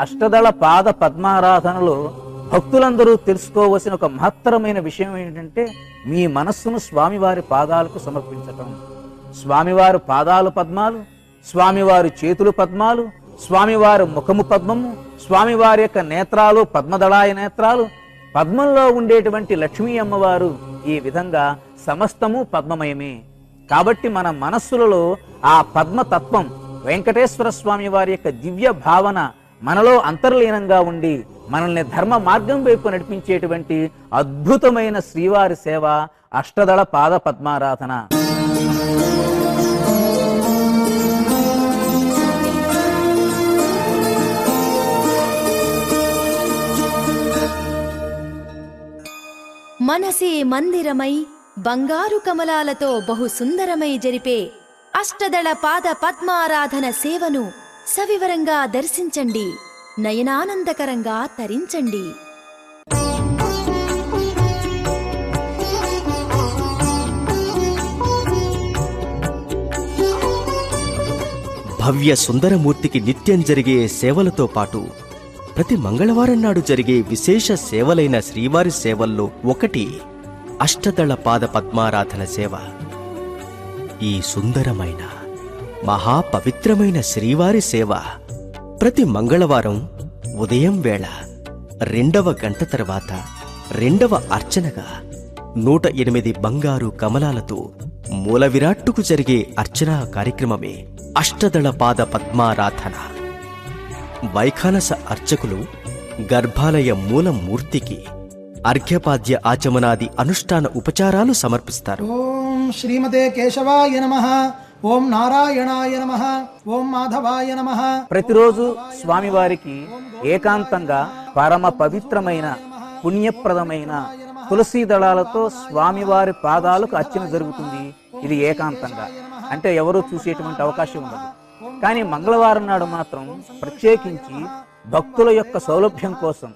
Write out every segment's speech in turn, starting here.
అష్టదళ పాద పద్మారాధనలో భక్తులందరూ తెలుసుకోవలసిన ఒక మహత్తరమైన విషయం ఏంటంటే మీ మనస్సును స్వామివారి పాదాలకు సమర్పించటం. స్వామివారి పాదాలు పద్మాలు స్వామివారి చేతులు పద్మాలు స్వామివారి ముఖము పద్మము స్వామివారి యొక్క నేత్రాలు పద్మదళాయ నేత్రాలు పద్మంలో ఉండేటువంటి లక్ష్మీ అమ్మవారు ఈ విధంగా సమస్తము పద్మమయమే. కాబట్టి మన మనస్సులలో ఆ పద్మతత్వం వెంకటేశ్వర స్వామి వారి యొక్క దివ్య భావన మనలో అంతర్లీనంగా ఉండి మనల్ని ధర్మ మార్గం వైపు నడిపించేటువంటి అద్భుతమైన శ్రీవారి సేవ అష్టదళ పాద పద్మారాధన. మనసే మందిరమై బంగారు కమలాలతో బహు సుందరమై జరిపే అష్టదళ పాద పద్మారాధన సేవను సవివరంగా దర్శించండి. నయనానందకరంగా తరించండి. భవ్య సుందరమూర్తికి నిత్యం జరిగే సేవలతో పాటు ప్రతి మంగళవారం నాడు జరిగే విశేష సేవలైన శ్రీవారి సేవల్లో ఒకటి అష్టదళ పాద పద్మారాధన సేవ. ఈ సుందరమైన మహాపవిత్రమైన శ్రీవారి సేవ. ప్రతి మంగళవారం ఉదయం వేళ రెండవ గంట తర్వాత రెండవ అర్చనగా నూట ఎనిమిది బంగారు కమలాలతో మూల విరాట్టుకు జరిగే అర్చనా కార్యక్రమమే అష్టదళ పాద పద్మారాధన. వైఖానస అర్చకులు గర్భాలయ మూలమూర్తికి అర్ఘ్యపాద్య ఆచమనాది అనుష్ఠాన ఉపచారాలు సమర్పిస్తారు. ఓం శ్రీమతే కేశవాయ నమః. ఓం నారాయణాయ నమ. ఓం మాధవాయ నమ. ప్రతిరోజు స్వామివారికి ఏకాంతంగా పరమ పవిత్రమైన పుణ్యప్రదమైన తులసి దళాలతో స్వామివారి పాదాలకు అర్చన జరుగుతుంది. ఇది ఏకాంతంగా. అంటే ఎవరూ చూసేటువంటి అవకాశం ఉండదు. కానీ మంగళవారం నాడు మాత్రం ప్రత్యేకించి భక్తుల యొక్క సౌలభ్యం కోసం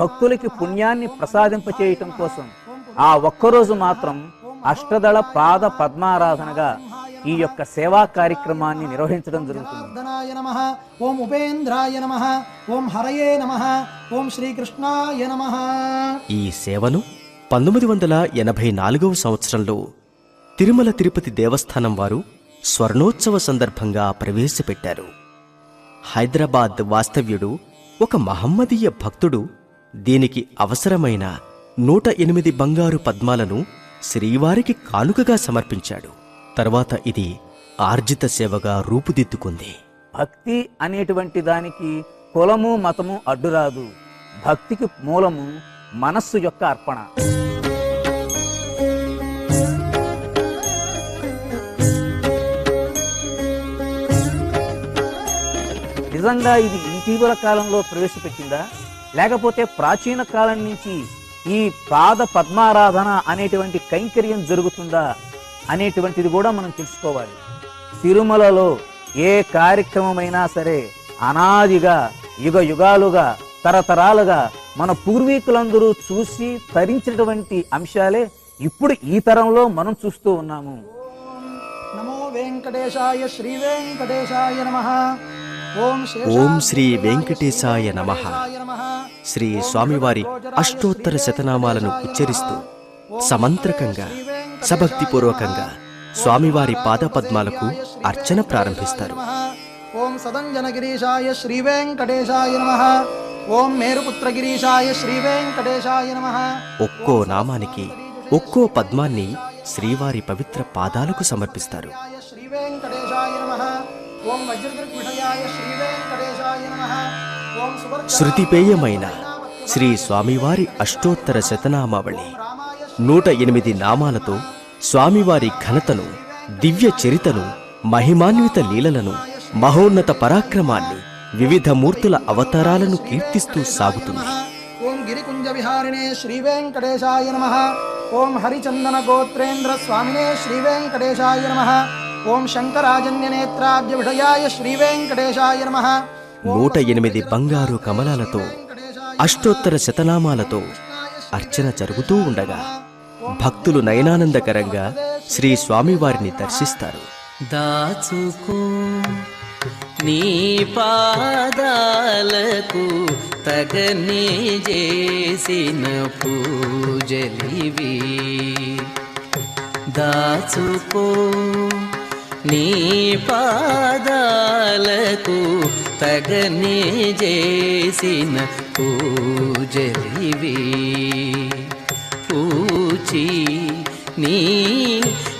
భక్తులకి పుణ్యాన్ని ప్రసాదింపచేయటం కోసం ఆ ఒక్కరోజు మాత్రం అష్టదళ పాద పద్మారాధనగా ఈ యొక్క సేవా కార్యక్రమాన్ని నిర్వహించడం జరుగుతుంది. ఓం ఉపేంద్రాయ నమ. ఓం హరయే నమ. ఓం శ్రీకృష్ణాయ నమ. ఈ సేవను పంతొమ్మిది వందల ఎనభై నాలుగవ సంవత్సరంలో తిరుమల తిరుపతి దేవస్థానం వారు స్వర్ణోత్సవ సందర్భంగా ప్రవేశపెట్టారు. హైదరాబాద్ వాస్తవ్యుడు ఒక మహమ్మదీయ భక్తుడు దీనికి అవసరమైన నూట ఎనిమిది బంగారు పద్మాలను శ్రీవారికి కానుకగా సమర్పించాడు. తర్వాత ఇది ఆర్జిత సేవగా రూపుదిద్దుకుంది. భక్తి అనేటువంటి దానికి కులము మతము అడ్డురాదు. భక్తికి మూలము మనస్సు యొక్క అర్పణ. నిజంగా ఇది ఇటీవల కాలంలో ప్రవేశపెట్టిందా? లేకపోతే ప్రాచీన కాలం నుంచి ఈ పాద పద్మారాధన అనేటువంటి కైంకర్యం జరుగుతుందా? అనేటువంటిది కూడా మనం తెలుసుకోవాలి. తిరుమలలో ఏ కార్యక్రమమైనా సరే అనాదిగా యుగ యుగాలుగా తరతరాలుగా మన పూర్వీకులందరూ చూసి తరించినటువంటి అంశాలే ఇప్పుడు ఈ తరంలో మనం చూస్తూ ఉన్నాము. నమో వెంకటేశాయ శ్రీ వెంకటేశాయ నమ. ఓం ఓం శ్రీ వెంకటేశాయ నమః. శ్రీ స్వామివారి అష్టోత్తర శతనామాలను ఉచ్చరిస్తూ సమంత్రకంగా సభక్తిపూర్వకంగా స్వామివారి పాదపద్మాలకు అర్చన ప్రారంభిస్తారు. ఓం సదంజన గిరీశాయ శ్రీ వెంకటేశాయ నమ. ఓం మేరుపుత్ర గిరీశాయ శ్రీ వెంకటేశాయ నమ. ఒక్కో నామానికి ఒక్కో పద్మాన్ని శ్రీవారి పవిత్ర పాదాలకు సమర్పిస్తారు. శ్రీ వెంకటేశాయ నమ. ఓం వజ్రదృగ్విషయాయ శ్రీ వెంకటేశాయ నమ. ఓం సువర్చ శృతిపేయమైన శ్రీ స్వామివారి అష్టోత్తర శతనామావళి. నూట ఎనిమిది నామాలతో స్వామివారి ఘనతను దివ్య చరితను మహిమాన్విత లీలలను మహోన్నత పరాక్రమాన్ని వివిధ మూర్తుల అవతారాలను కీర్తిస్తూ సాగుతుంది. ఓం గిరికుంజ విహారిణే శ్రీ వెంకటేశాయ నమ. ఓం హరిచందన గోత్రేంద్ర స్వామినే శ్రీ వెంకటేశాయ నమ. ఓం శంకరాజన్య నేత్రాబ్జ విషయాయ శ్రీ వెంకటేశాయ నమ. నూట ఎనిమిది బంగారు కమలాలతో అష్టోత్తర శతనామాలతో అర్చన జరుగుతూ ఉండగా భక్తులు నయనానందకరంగా శ్రీ స్వామివారిని దర్శిస్తారు. దాచుకో నీ పాదాలకు తగనే చేసిన పూజలివి. దాచుకో నీ పాదాలకు తగనే చేసిన పూజలివి. పూచి నీ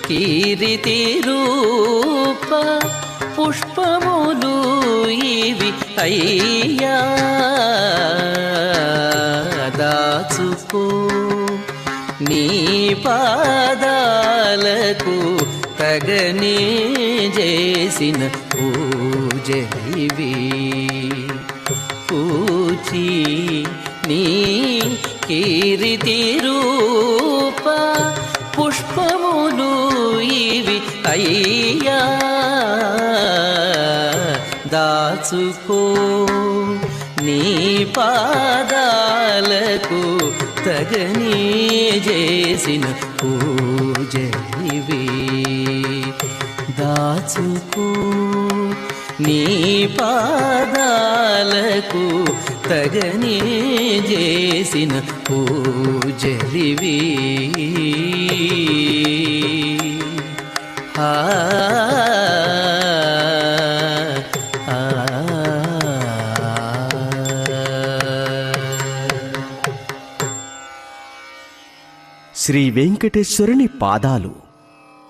కీరితి రూప పుష్పములు ఇవి అయ్యా. దాచుకో నీ పాదాలకు తగనే చేసిన పూజలివి పూచి నీ కీరితి రూప పుష్పములు ఇవి అయ్యా. దాచుకో నీ పాదాలకు తగని చేసిన పూజ దాచుకో నీ పాదాలకు తగనే చేసిన పూజలివి ఆ ఆ, శ్రీ వెంకటేశ్వరుని పాదాలు.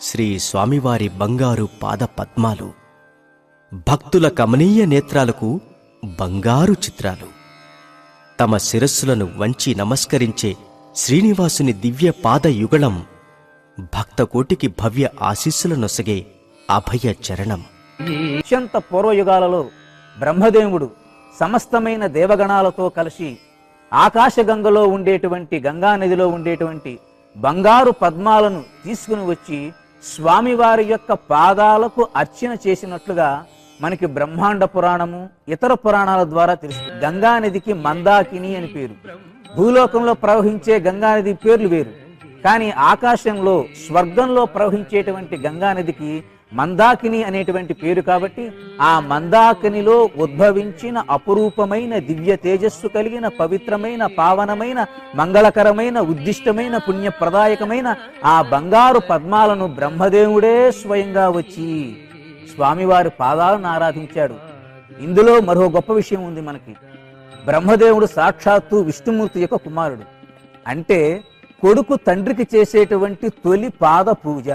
శ్రీ స్వామివారి బంగారు పాద పద్మాలు భక్తుల కమనీయ నేత్రాలకు బంగారు చిత్రాలు. తమ శిరస్సులను వంచి నమస్కరించే శ్రీనివాసుని దివ్య పాద యుగళం భక్తకోటికి భవ్య ఆశీస్సుల నొసగే అభయ చరణం. అత్యంత పూర్వయుగాలలో బ్రహ్మదేవుడు సమస్తమైన దేవగణాలతో కలిసి ఆకాశగంగలో ఉండేటువంటి గంగా నదిలో ఉండేటువంటి బంగారు పద్మాలను తీసుకుని వచ్చి స్వామివారి యొక్క పాదాలకు అర్చన చేసినట్లుగా మనకి బ్రహ్మాండ పురాణము ఇతర పురాణాల ద్వారా తెలుస్తుంది. గంగా నదికి మందాకిని అని పేరు. భూలోకంలో ప్రవహించే గంగా నది పేర్లు వేరు. కానీ ఆకాశంలో స్వర్గంలో ప్రవహించేటువంటి గంగా నదికి మందాకిని అనేటువంటి పేరు కాబట్టి ఆ మందాకినిలో ఉద్భవించిన అపురూపమైన దివ్య తేజస్సు కలిగిన పవిత్రమైన పావనమైన మంగళకరమైన ఉద్దిష్టమైన పుణ్యప్రదాయకమైన ఆ బంగారు పద్మాలను బ్రహ్మదేవుడే స్వయంగా వచ్చి స్వామివారి పాదాలను ఆరాధించాడు. ఇందులో మరో గొప్ప విషయం ఉంది మనకి. బ్రహ్మదేవుడు సాక్షాత్తు విష్ణుమూర్తి యొక్క కుమారుడు. అంటే కొడుకు తండ్రికి చేసేటువంటి తొలి పాద పూజ.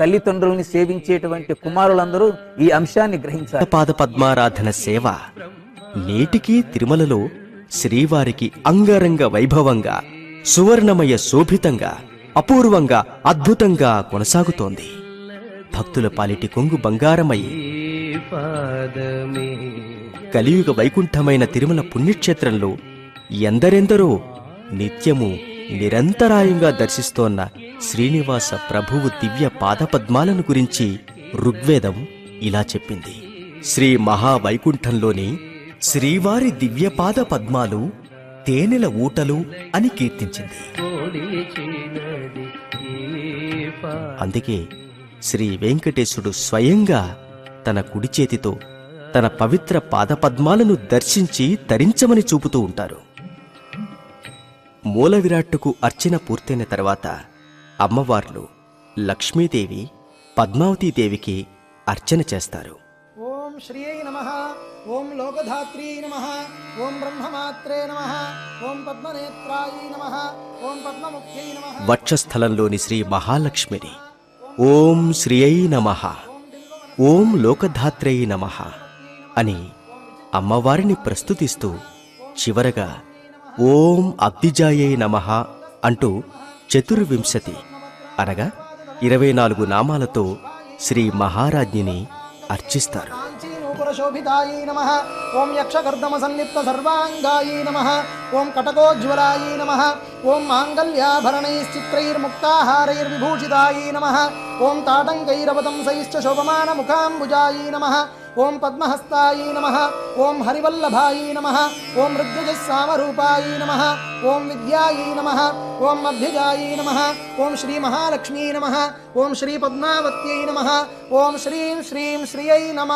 తల్లిదండ్రుల్ని సేవించేటువంటి కుమారులందరూ ఈ అంశాన్ని గ్రహించారు పాద పద్మారాధన సేవ నేటికీ తిరుమలలో శ్రీవారికి అంగరంగ వైభవంగా సువర్ణమయ శోభితంగా అపూర్వంగా అద్భుతంగా కొనసాగుతోంది. భక్తుల పాలిటి కొంగు బంగారమై కలియుగ వైకుంఠమైన తిరుమల పుణ్యక్షేత్రంలో ఎందరెందరో నిత్యము నిరంతరాయంగా దర్శిస్తోన్న శ్రీనివాస ప్రభువు దివ్య పాదపద్మాలను గురించి ఋగ్వేదం ఇలా చెప్పింది. శ్రీ మహావైకుంఠంలోని శ్రీవారి దివ్య పాద పద్మాలు తేనెల ఊటలు అని కీర్తించింది. అందుకే శ్రీ వెంకటేశుడు స్వయంగా తన కుడి చేతితో తన పవిత్ర పాదపద్మాలను దర్శించి ధరించమని చూపుతూ ఉంటారు. మూల విరాట్టుకు అర్చన పూర్తయిన తర్వాత అమ్మవార్లు లక్ష్మీదేవి పద్మావతీదేవికి అర్చన చేస్తారు. ఓం శ్రీయై నమ. ఓం లోకధాత్రీ నమ. ఓం బ్రహ్మమాత్రే నమ. ఓం పద్మనేత్రాయై నమ. ఓం పద్మముఖ్యై నమ. వక్షస్థలంలోని శ్రీ మహాలక్ష్మిని ఓం శ్రీయై నమః. ఓం లోకధాత్రై నమః అని అమ్మవారిని ప్రస్తుతిస్తూ చివరగా ఓం అబ్దిజాయై నమః అంటూ చతుర్వింశతి. అనగా ఇరవై నాలుగు నామాలతో శ్రీ మహారాజ్ఞిని అర్చిస్తారు. కాంచీనూపురశోభితాయై నమ. ఓం యక్షకర్దమ సన్నిప్త సర్వాంగాయై నమ. ఓం కటకోజ్వలాయై నమ. ఓం మాంగళ్యాభరణైశ్చిత్రైర్ముక్తాహారైర్విభూషితాయై నమ. ఓం తాటంకైరవతంసైశ్చ నమ. ఓం పద్మహస్తాయై నమ ఓం హరివల్లభాయై నమ ఓం రుద్రజస్సామరూపాయై నమ ఓం విద్యాయై నమ ఓం అభ్యుజాయై నమ ఓం శ్రీ మహాలక్ష్మీ నమ ఓం శ్రీ పద్మావత్యై నమ ఓం శ్రీం శ్రీం శ్రియై నమ